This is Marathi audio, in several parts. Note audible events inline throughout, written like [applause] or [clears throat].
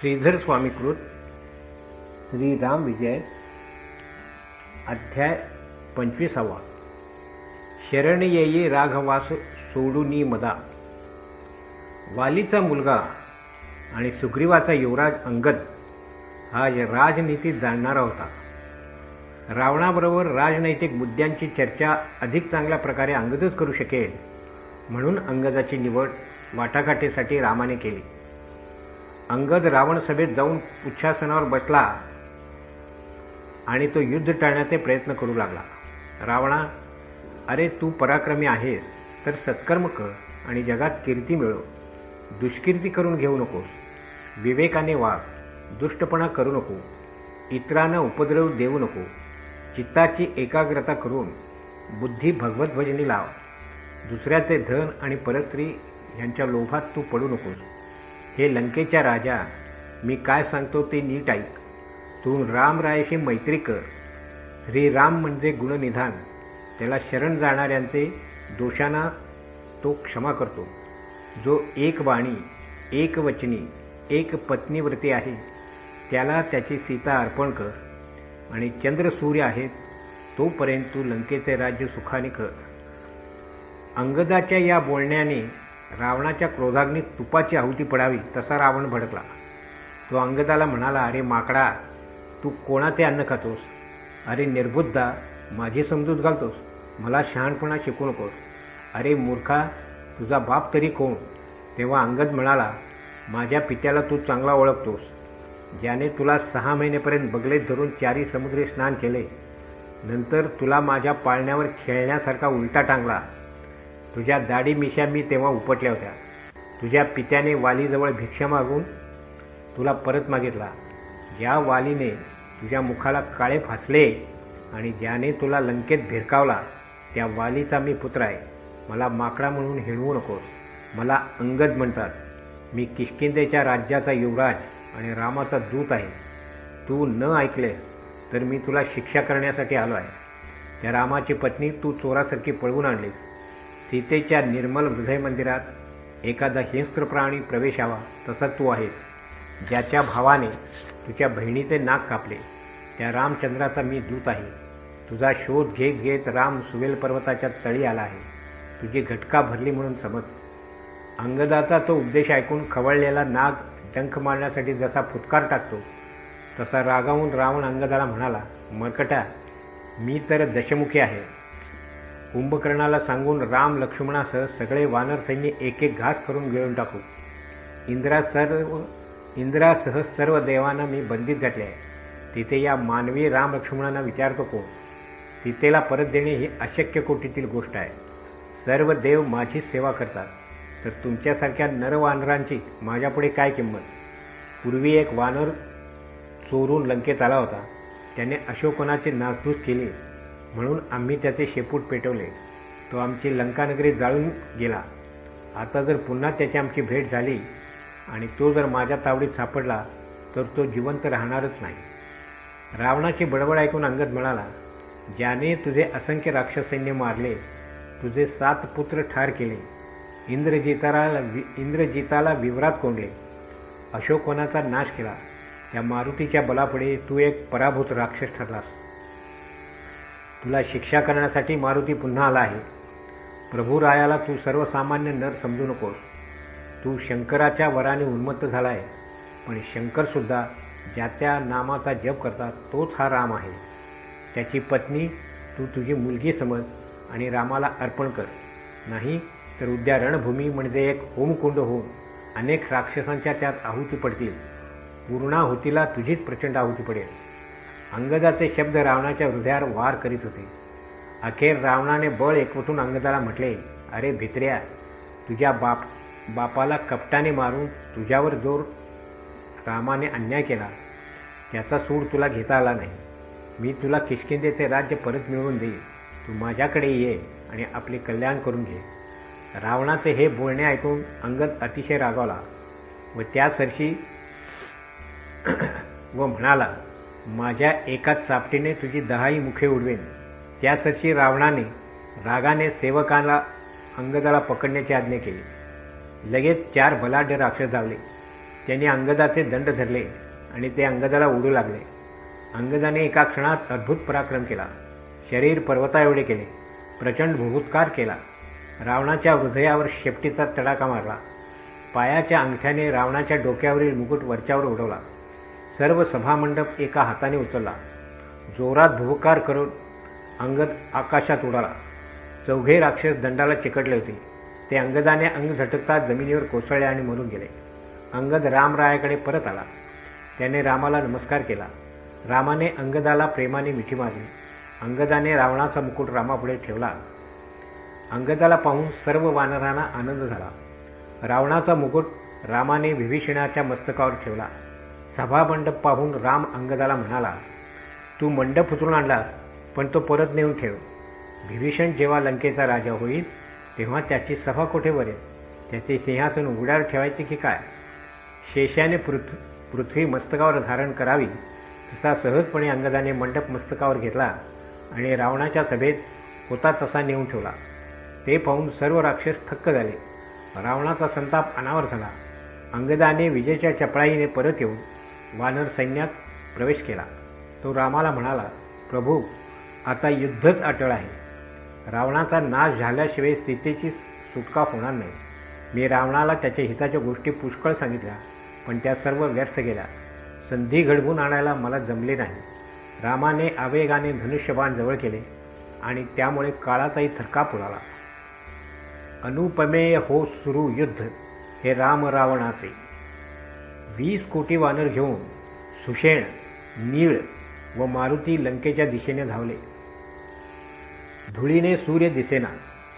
श्रीधर स्वामीकृत श्री राम विजय अध्याय पंचवीसावा. शरण येई राघवास सोडूनी मदा. वालीचा मुलगा आणि सुग्रीवाचा युवराज अंगद हा राजनीतीत जाणणारा होता. रावणाबरोबर राजनैतिक मुद्द्यांची चर्चा अधिक चांगल्या प्रकारे अंगदच करू शकेल म्हणून अंगदाची निवड वाटाघाटीसाठी रामाने केली. अंगद रावण सभेत जाऊन उच्छासनावर बसला आणि तो युद्ध टाळण्याचे प्रयत्न करू लागला. रावणा अरे तू पराक्रमी आहेस तर सत्कर्म कर आणि जगात कीर्ती मिळव. दुष्कीर्ती करून घेऊ नकोस. विवेकाने वाग दुष्टपणा करू नको. इतरांना उपद्रव देऊ नको. चित्ताची एकाग्रता करून बुद्धी भगवत भजनी लाव. दुसऱ्याचे धन आणि परस्त्री यांच्या लोभात तू पडू नकोस. हे लंकेच्या राजा मी काय सांगतो ते नीट ऐक. तू रामरायाशी मैत्री कर. श्रीराम म्हणजे गुणनिधान. त्याला शरण जाणाऱ्यांचे दोषांना तो क्षमा करतो. जो एक वाणी एक वचनी एक पत्नीव्रती आहे त्याला त्याची सीता अर्पण कर. आणि चंद्र सूर्य आहेत तोपर्यंत तू लंकेचे राज्य सुखाने कर. अंगदाच्या या बोलण्याने रावणाच्या क्रोधाग्नीत तुपाची आहुती पडावी तसा रावण भडकला. तो अंगदाला म्हणाला अरे माकडा तू कोणाचे अन्न खातोस? अरे निर्बुद्धा माझी समजूत घालतोस? मला शहाणपणा शिकू नकोस. अरे मूर्खा तुझा बाप तरी कोण तेव्हा अंगद म्हणाला माझ्या पित्याला तू चांगला ओळखतोस. ज्याने तुला सहा महिनेपर्यंत बगलेत धरून चारी समुद्री स्नान केले. नंतर तुला माझ्या पाळण्यावर खेळण्यासारखा उलटा टांगला. तुझ्या दाढी मिशा मी तेव्हा उपटल्या होत्या. तुझ्या पित्याने वालीजवळ भिक्षा मागून तुला परत मागितला. ज्या वालीने तुझ्या मुखाला काळे फासले आणि ज्याने तुला लंकेत भिरकावला त्या वालीचा मी पुत्र आहे. मला माकडा म्हणून हिणवू नकोस. मला अंगद म्हणतात. मी किष्किंदेच्या राज्याचा युवराज आणि रामाचा दूत आहे. तू न ऐकले तर मी तुला शिक्षा करण्यासाठी आलो आहे. त्या रामाची पत्नी तू चोरासारखी पळवून आणलीस. सीतेच्या निर्मल हृदय मंदिरात एखादा हिंस्त्र प्राणी प्रवेशावा तसा तू आहेस. ज्याच्या भावाने तुझ्या बहिणीचे नाक कापले त्या रामचंद्राचा मी दूत आहे. तुझा शोध घेत घेत राम सुवेल पर्वताच्या तळी आला आहे. तुझी घटका भरली म्हणून समज. अंगदाचा तो उपदेश ऐकून खवळलेला नाग डंख मारण्यासाठी जसा फुटकार टाकतो तसा रागावून रावण अंगदाला म्हणाला मरकटा मी तर दशमुखी आहे. कुंभकर्णाला सांगून राम लक्ष्मणासह सगळे वानर सैन्य एक एक घास करून गिळून टाकू. इंद्रा सर्व इंद्रासह सर्व देवांना मी बंदीत घातले आहे. तिथे या मानवी राम लक्ष्मणांना विचारतो कोण? सीतेला परत देणे ही अशक्य कोटीतील गोष्ट आहे. सर्व देव माझी सेवा करतात. तर तुमच्यासारख्या नरवानरांची माझ्यापुढे काय किंमत? पूर्वी एक वानर चोरून लंकेत आला होता. त्याने अशोकनाची नासधूस केली. म्हणून आम्ही त्याचे शेपूट पेटवले. तो आमची लंकानगरी जाळून गेला. आता जर पुन्हा त्याची आमची भेट झाली आणि तो जर माझ्या तावडीत सापडला तर तो जिवंत राहणारच नाही. रावणाची बडबड ऐकून अंगद म्हणाला ज्याने तुझे असंख्य राक्षस सैन्य मारले तुझे सात पुत्र ठार केले. इंद्रजिताला इंद्रजिताला विवरात कोंडले. अशोकवनाचा नाश केला. त्या मारुतीच्या बलापुढे तू एक पराभूत राक्षस ठरलास. तुला शिक्षा करण्यासाठी मारुती पुन्हा आला आहे. प्रभू रायाला तू सर्वसामान्य नर समजू नकोस तू शंकराच्या वराने उन्मत्त झाला आहे पण शंकरसुद्धा ज्याच्या नामाचा जप करतात तोच हा राम आहे. त्याची पत्नी तू तुझी मुलगी समज आणि रामाला अर्पण कर. नाही तर उद्या रणभूमी म्हणजे एक होमकुंड होऊन अनेक राक्षसांच्या त्यात आहुती पडतील. पूर्णाहुतीला तुझीच प्रचंड आहुती पडेल. अंगदाचे शब्द रावणाच्या हृदयावर वार करीत होते. अखेर रावणाने बळ एकवटून अंगदाला म्हटले अरे भित्र्या तुझ्या बाप बापाला कपटाने मारून तुझ्यावर जोर रामाने अन्याय केला. त्याचा सूड तुला घेता आला नाही. मी तुला किष्किंदेचे राज्य परत मिळवून देईन. तू माझ्याकडे ये आणि आपले कल्याण करून घे. रावणाचे हे बोलणे ऐकून अंगद अतिशय रागावला व त्यासरशी [clears throat] व म्हणाला माझ्या एकाच चापटीने तुझी दहाही मुखे उडवेन. त्यासरशी रावणाने रागाने सेवकाला अंगदाला पकडण्याची आज्ञा केली. लगेच चार बलाढ्य राक्षस धावले त्यांनी अंगदाचे दंड धरले आणि ते अंगदाला उडू लागले. अंगदाने एका क्षणात अद्भुत पराक्रम केला. शरीर पर्वता एवढे केले. प्रचंड भूभूतकार केला. रावणाच्या हृदयावर शेपटीचा तडाखा मारला. पायाच्या अंगठ्याने रावणाच्या डोक्यावरील मुकुट वरच्यावर उडवला. सर्व सभामंडप एका हाताने उचलला. जोरात भुवकार करून अंगद आकाशात उडाला. चौघे राक्षस दंडाला चिकटले होते. ते अंगदाने अंग झटकता जमिनीवर कोसळले आणि मरून गेले. अंगद रामरायाकडे परत आला. त्याने रामाला नमस्कार केला. रामाने अंगदाला प्रेमाने मिठी मारली. अंगदाने रावणाचा मुकुट रामापुढे ठेवला. अंगदाला पाहून सर्व वानरांना आनंद झाला. रावणाचा मुकुट रामाने विभीषणाच्या मस्तकावर ठेवला. सभामंडप पाहून राम अंगदाला म्हणाला तू मंडप उचलून आणला पण तो परत नेऊन ठेव. विभीषण जेव्हा लंकेचा राजा होईल तेव्हा त्याची सभा कोठे वरेल त्याचे सिंहासन उघड्यावर ठेवायचे की काय? शेषाने पृथ्वी पृथ्वी मस्तकावर धारण करावी तसा सहजपणे अंगदाने मंडप मस्तकावर घेतला आणि रावणाच्या सभेत होता तसा नेऊन ठेवला. ते पाहून सर्व राक्षस थक्क झाले. रावणाचा संताप अनावर झाला. अंगदाने विजेच्या चपळाईने परत येऊन वानर सैन्यात प्रवेश केला. तो रामाला म्हणाला प्रभू आता युद्धच अटळ आहे. रावणाचा नाश झाल्याशिवाय सीतेची सुटका होणार नाही. मी रावणाला त्याच्या हिताच्या गोष्टी पुष्कळ सांगितल्या पण त्या सर्व व्यर्थ गेल्या. संधी घडवून आणायला मला जमले नाही. रामाने आवेगाने धनुष्यबाण जवळ केले आणि त्यामुळे काळाचाही थरकाप उडाला. अनुपमेय हो सुरू युद्ध हे राम रावणाचे. वीस कोटी वानर घेऊन सुषेण नीळ व मारुती लंकेच्या दिशेने धावले. धुळीने सूर्य दिसेना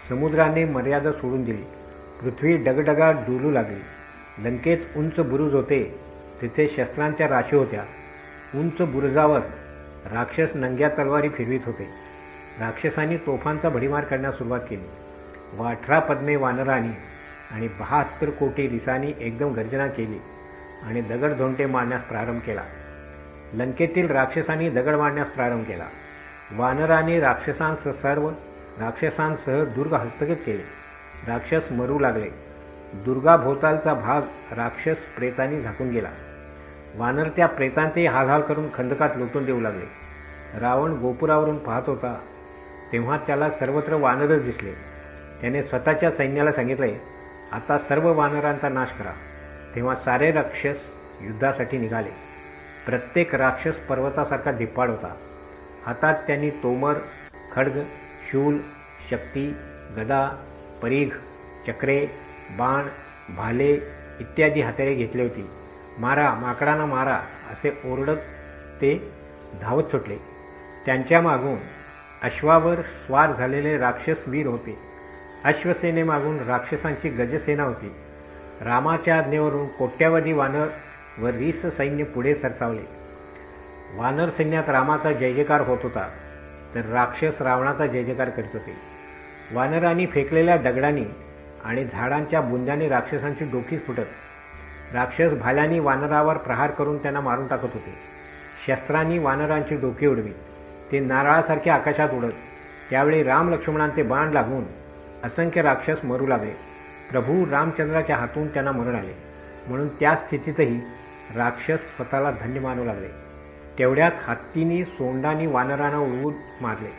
समुद्राने मर्यादा सोडून दिली. पृथ्वी डगडगा डुलू लागली. लंकेत उंच बुरुज होते तिथे शस्त्रांच्या राशी होत्या. उंच बुरुजावर राक्षस नंग्या तलवारी फिरवीत होते. राक्षसांनी तोफांचा भडीमार करण्यास सुरुवात केली. व अठरा पद्मे वानरांनी आणि बहात्तर कोटी रिसांनी एकदम गर्जना केली. आणि दगड झोंटे मारण्यास प्रारंभ केला. लंकेतील राक्षसांनी दगड मारण्यास प्रारंभ केला. वानराने राक्षसांसह सर्व राक्षसांसह दुर्ग हस्तगत केले. राक्षस मरू लागले. दुर्गाभोवतालचा भाग राक्षस प्रेतांनी झाकून गेला. वानर त्या प्रेतांचे हालहाल करून खंदकात लोटून देऊ लागले. रावण गोपुरावरून पाहत होता. तेव्हा त्याला सर्वत्र वानरच दिसले. त्याने स्वतःच्या सैन्याला सांगितले आता सर्व वानरांचा नाश करा. तेव्हा सारे राक्षस युद्धासाठी निघाले. प्रत्येक राक्षस पर्वतासारखा धिप्पाड होता. हातात त्यांनी तोमर खड्ग शूल शक्ती गदा परीघ चक्रे बाण भाले इत्यादी हत्यारे घेतली होती. मारा माकडांना मारा असे ओरडत ते धावत सुटले. त्यांच्या मागून अश्वावर स्वार झालेले राक्षस वीर होते. अश्वसेनेमागून राक्षसांची गजसेना होती. रामाच्या आज्ञेवरून कोट्यावधी वानर व रीस सैन्य पुढे सरसावले. वानर सैन्यात रामाचा जयजयकार होत होता तर राक्षस रावणाचा जयजयकार करीत होते. वानरांनी फेकलेल्या दगडांनी आणि झाडांच्या बुंद्याने राक्षसांची डोकीच फुटत राक्षस भाल्यानी वानरावर प्रहार करून त्यांना मारून टाकत होते. शस्त्रांनी वानरांची डोकी उडवी ते नारळासारखे आकाशात उडत. त्यावेळी राम लक्ष्मणांचे बाण लागून असंख्य राक्षस मरू लागले. प्रभू रामचंद्राच्या हातून त्यांना मरण आले. म्हणून त्या स्थितीतही राक्षस स्वतःला धन्य मानू लागले. तेवढ्यात हत्तीनी सोंडानी वानरांना उडवून मारले.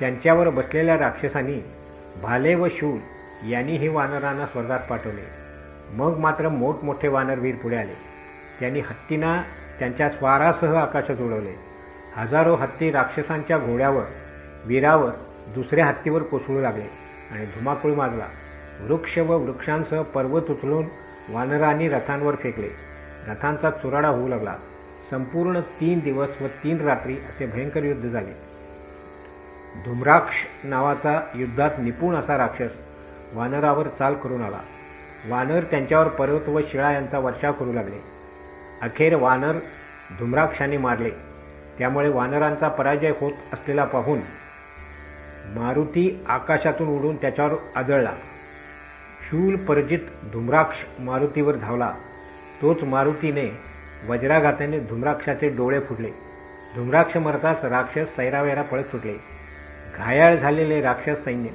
त्यांच्यावर बसलेल्या राक्षसांनी भाले व शूल यांनीही वानरांना स्वर्गात पाठवले. मग मात्र मोठमोठे वानरवीर पुढे आले. त्यांनी हत्तींना त्यांच्या स्वारासह आकाशात उडवले. हजारो हत्ती राक्षसांच्या घोड्यावर वीरावर दुसऱ्या हत्तीवर कोसळू लागले आणि धुमाकूळ माजला. वृक्ष व वृक्षांसह पर्वत उचलून वानरांनी रथांवर फेकले. रथांचा चुराडा होऊ लागला. संपूर्ण तीन दिवस व तीन रात्री असे भयंकर युद्ध झाले. धुम्राक्ष नावाचा युद्धात निपुण असा राक्षस वानरावर चाल करून आला. वानर त्यांच्यावर पर्वत व शिळा यांचा वर्षाव करू लागले. अखेर वानर धुम्राक्षाने मारले. त्यामुळे वानरांचा पराजय होत असलेला पाहून मारुती आकाशातून उडून त्याच्यावर आदळला. शूल परजित धुम्राक्ष मारुतीवर धावला. तोच मारुतीने वज्राघाताने धुम्राक्षाचे डोळे फुटले. धुम्राक्ष मरताच राक्षस सैरावैरा पळत सुटले. घायाळ झालेले राक्षस सैन्य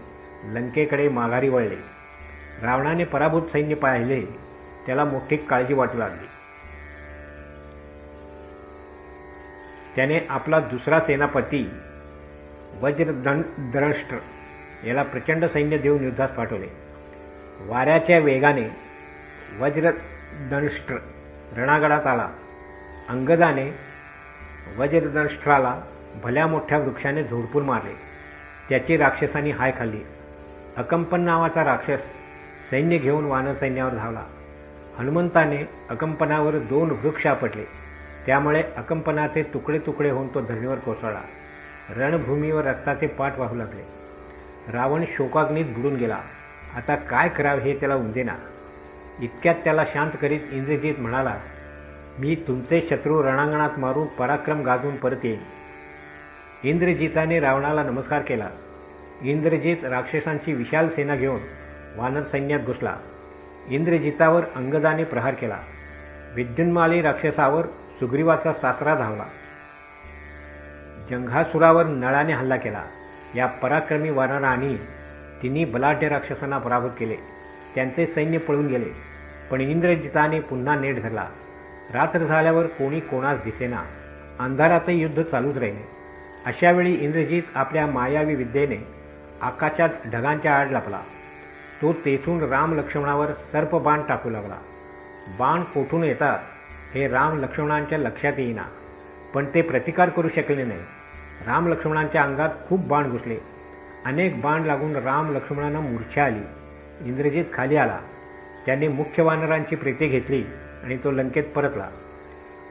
लंकेकडे माघारी वळले. रावणाने पराभूत सैन्य पाहिले. त्याला मोठी काळजी वाटू लागली. त्याने आपला दुसरा सेनापती वज्रद्रष्ट याला प्रचंड सैन्य देऊन युद्धात पाठवले. वाऱ्याच्या वेगाने वज्रदंष्ट्र रणागडात आला. अंगदाने वज्रदंष्ट्राला भल्या मोठ्या वृक्षाने झोडपून मारले. त्याची राक्षसांनी हाय खाल्ली. अकंपन नावाचा राक्षस सैन्य घेऊन वानरसैन्यावर धावला. हनुमंताने अकंपनावर दोन वृक्ष आपटले. त्यामुळे अकंपनाचे तुकडे तुकडे होऊन तो धरणीवर कोसळला. रणभूमीवर रक्ताचे पाठ वाहू लागले. रावण शोकाग्नीत बुडून गेला. आता काय करावे हे त्याला उमजेना इतक्यात त्याला शांत करीत इंद्रजित म्हणाला मी तुमचे शत्रू रणांगणात मारून पराक्रम गाजून परत येईन. इंद्रजिताने रावणाला नमस्कार केला. इंद्रजित राक्षसांची विशाल सेना घेऊन वानर सैन्यात घुसला. इंद्रजितावर अंगदाने प्रहार केला. विद्युन्माली राक्षसावर सुग्रीवाचा सासरा धावला. जंघासुरावर नळाने हल्ला केला. या पराक्रमी वानरांनी तिन्ही बलाढ्य राक्षसांना पराभूत केले. त्यांचे सैन्य पळून गेले. पण इंद्रजिताने पुन्हा नेट धरला. रात्र झाल्यावर कोणी कोणास दिसेना. अंधारातही युद्ध चालूच राहिले. अशावेळी इंद्रजित आपल्या मायावी विद्येने आकाशात ढगांच्या आड लपला. तो तेथून राम लक्ष्मणावर सर्प बाण टाकू लागला. बाण कोठून येतात हे राम लक्ष्मणांच्या लक्षात येईना. पण ते प्रतिकार करू शकले नाही. राम लक्ष्मणांच्या अंगात खूप बाण घुसले. अनेक बाण लागून राम लक्ष्मणांना मूर्छा आली. इंद्रजित खाली आला. त्याने मुख्य वानरांची प्रीती घेतली आणि तो लंकेत परतला.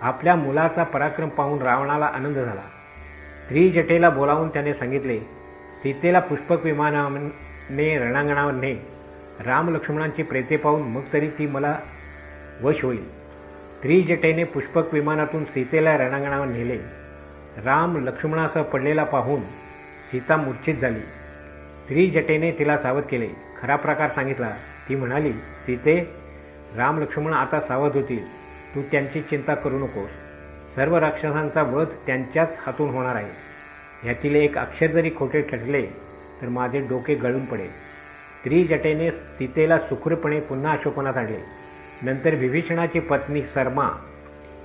आपल्या मुलाचा पराक्रम पाहून रावणाला आनंद झाला. त्रिजटेला बोलावून त्याने सांगितले सीतेला पुष्पक विमानाने रणांगणावर ने. राम लक्ष्मणांची प्रेते पाहून मग तरी ती मला वश होईल. त्रिजटेने पुष्पक विमानातून सीतेला रणांगणावर नेले. राम लक्ष्मणासह पडलेला पाहून सीता मूर्छित झाली. त्रिजटेने तिला सावध केले. खरा प्रकार सांगितला. ती म्हणाली सीते राम लक्ष्मण आता सावध होतील. तू त्यांची चिंता करू नकोस. सर्व राक्षसांचा वध त्यांच्याच हातून होणार आहे. ह्यातील एक अक्षर जरी खोटे ठरले तर माझे डोके गळून पडेल. त्रिजटेने सीतेला सुखरूपणे पुन्हा अशोकवनात आणले. नंतर विभीषणाची पत्नी शर्मा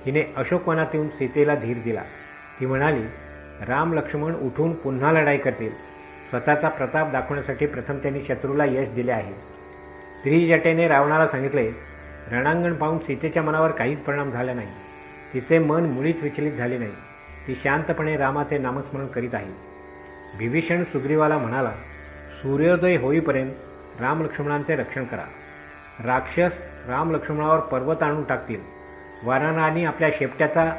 हिने अशोकवनात येऊन सीतेला धीर दिला. ती म्हणाली राम लक्ष्मण उठून पुन्हा लढाई करतील. स्वतःचा प्रताप दाखवण्यासाठी प्रथम त्यांनी शत्रूला यश दिले आहे. त्रिजटेने रावणाला सांगितले रणांगण पाहून सीतेच्या मनावर काहीच परिणाम झाला नाही. तिचे मन मुळीच विचलित झाले नाही. ती शांतपणे रामाचे नामस्मरण करीत आहे. विभीषण सुग्रीवाला म्हणाला सूर्योदय होईपर्यंत राम लक्ष्मणांचे रक्षण करा. राक्षस राम लक्ष्मणावर पर्वत आणून टाकतील. वाराणाने आपल्या शेपट्याचा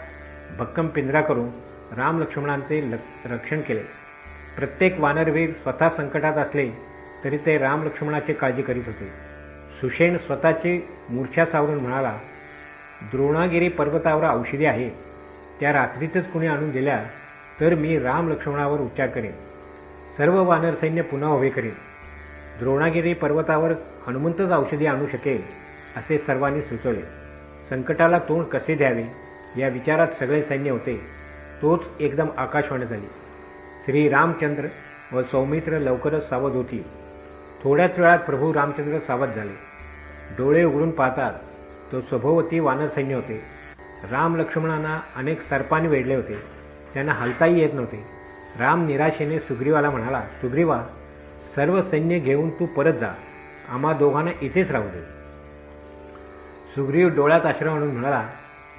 भक्कम पिंजरा करून राम लक्ष्मणांचे रक्षण केले. प्रत्येक वानरवीर स्वतः संकटात असले तरी ते राम लक्ष्मणाची काळजी करीत होते. सुषेण स्वतःची मूर्छा सावरून म्हणाला द्रोणागिरी पर्वतावर औषधी आहे. त्या रात्रीतच कुणी आणून दिल्या तर मी राम लक्ष्मणावर उपचार करेन. सर्व वानर सैन्य पुन्हा उभे करेन. द्रोणागिरी पर्वतावर हनुमंतच औषधी आणू शकेल असे सर्वांनी सुचवले. संकटाला तोंड कसे द्यावे या विचारात सगळे सैन्य होते. तोच एकदम आकाशवाणी झाली. श्री रामचंद्र व सौमित्र लवकरच सावध होती थोड्याच वेळात प्रभू रामचंद्र सावध झाले. डोळे उघडून पाहतात तो स्वभोवती वानर सैन्य होते. राम लक्ष्मणांना अनेक सर्पांनी वेढले होते. त्यांना हलताही येत नव्हते. राम निराशेने सुग्रीवाला म्हणाला सुग्रीवा सर्व सैन्य घेऊन तू परत जा. आम्हा दोघांना इथेच राहू दे. सुग्रीव डोळ्यात आश्रय म्हणून म्हणाला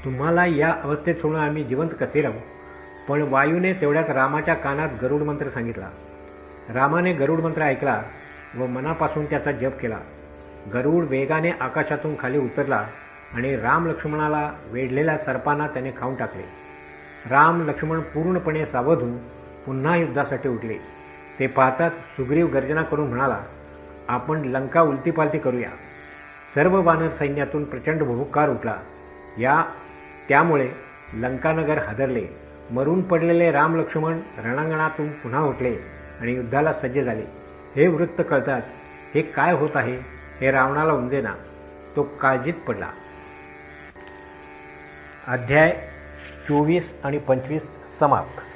तुम्हाला या अवस्थेत सोडून आम्ही जिवंत कसे राहू? पण वायूने तेवढ्यात रामाच्या कानात गरुड मंत्र सांगितला. रामाने गरुड मंत्र ऐकला व मनापासून त्याचा जप केला. गरुड वेगाने आकाशातून खाली उतरला आणि राम लक्ष्मणाला वेढलेल्या सर्पांना त्याने खाऊन टाकले. राम लक्ष्मण पूर्णपणे सावध होऊन पुन्हा युद्धासाठी उठले. ते पाहताच सुग्रीव गर्जना करून म्हणाला आपण लंका उलतीपालती करूया. सर्व वानर सैन्यातून प्रचंड भूकार उठला. या त्यामुळे लंकानगर हादरले. मरून पडलेले राम लक्ष्मण रणांगणातून पुन्हा उठले आणि युद्धाला सज्ज झाले. हे वृत्त कळतात हे काय होत आहे हे रावणाला उमदेना. तो काळजीत पडला. अध्याय चोवीस आणि पंचवीस समाप्त.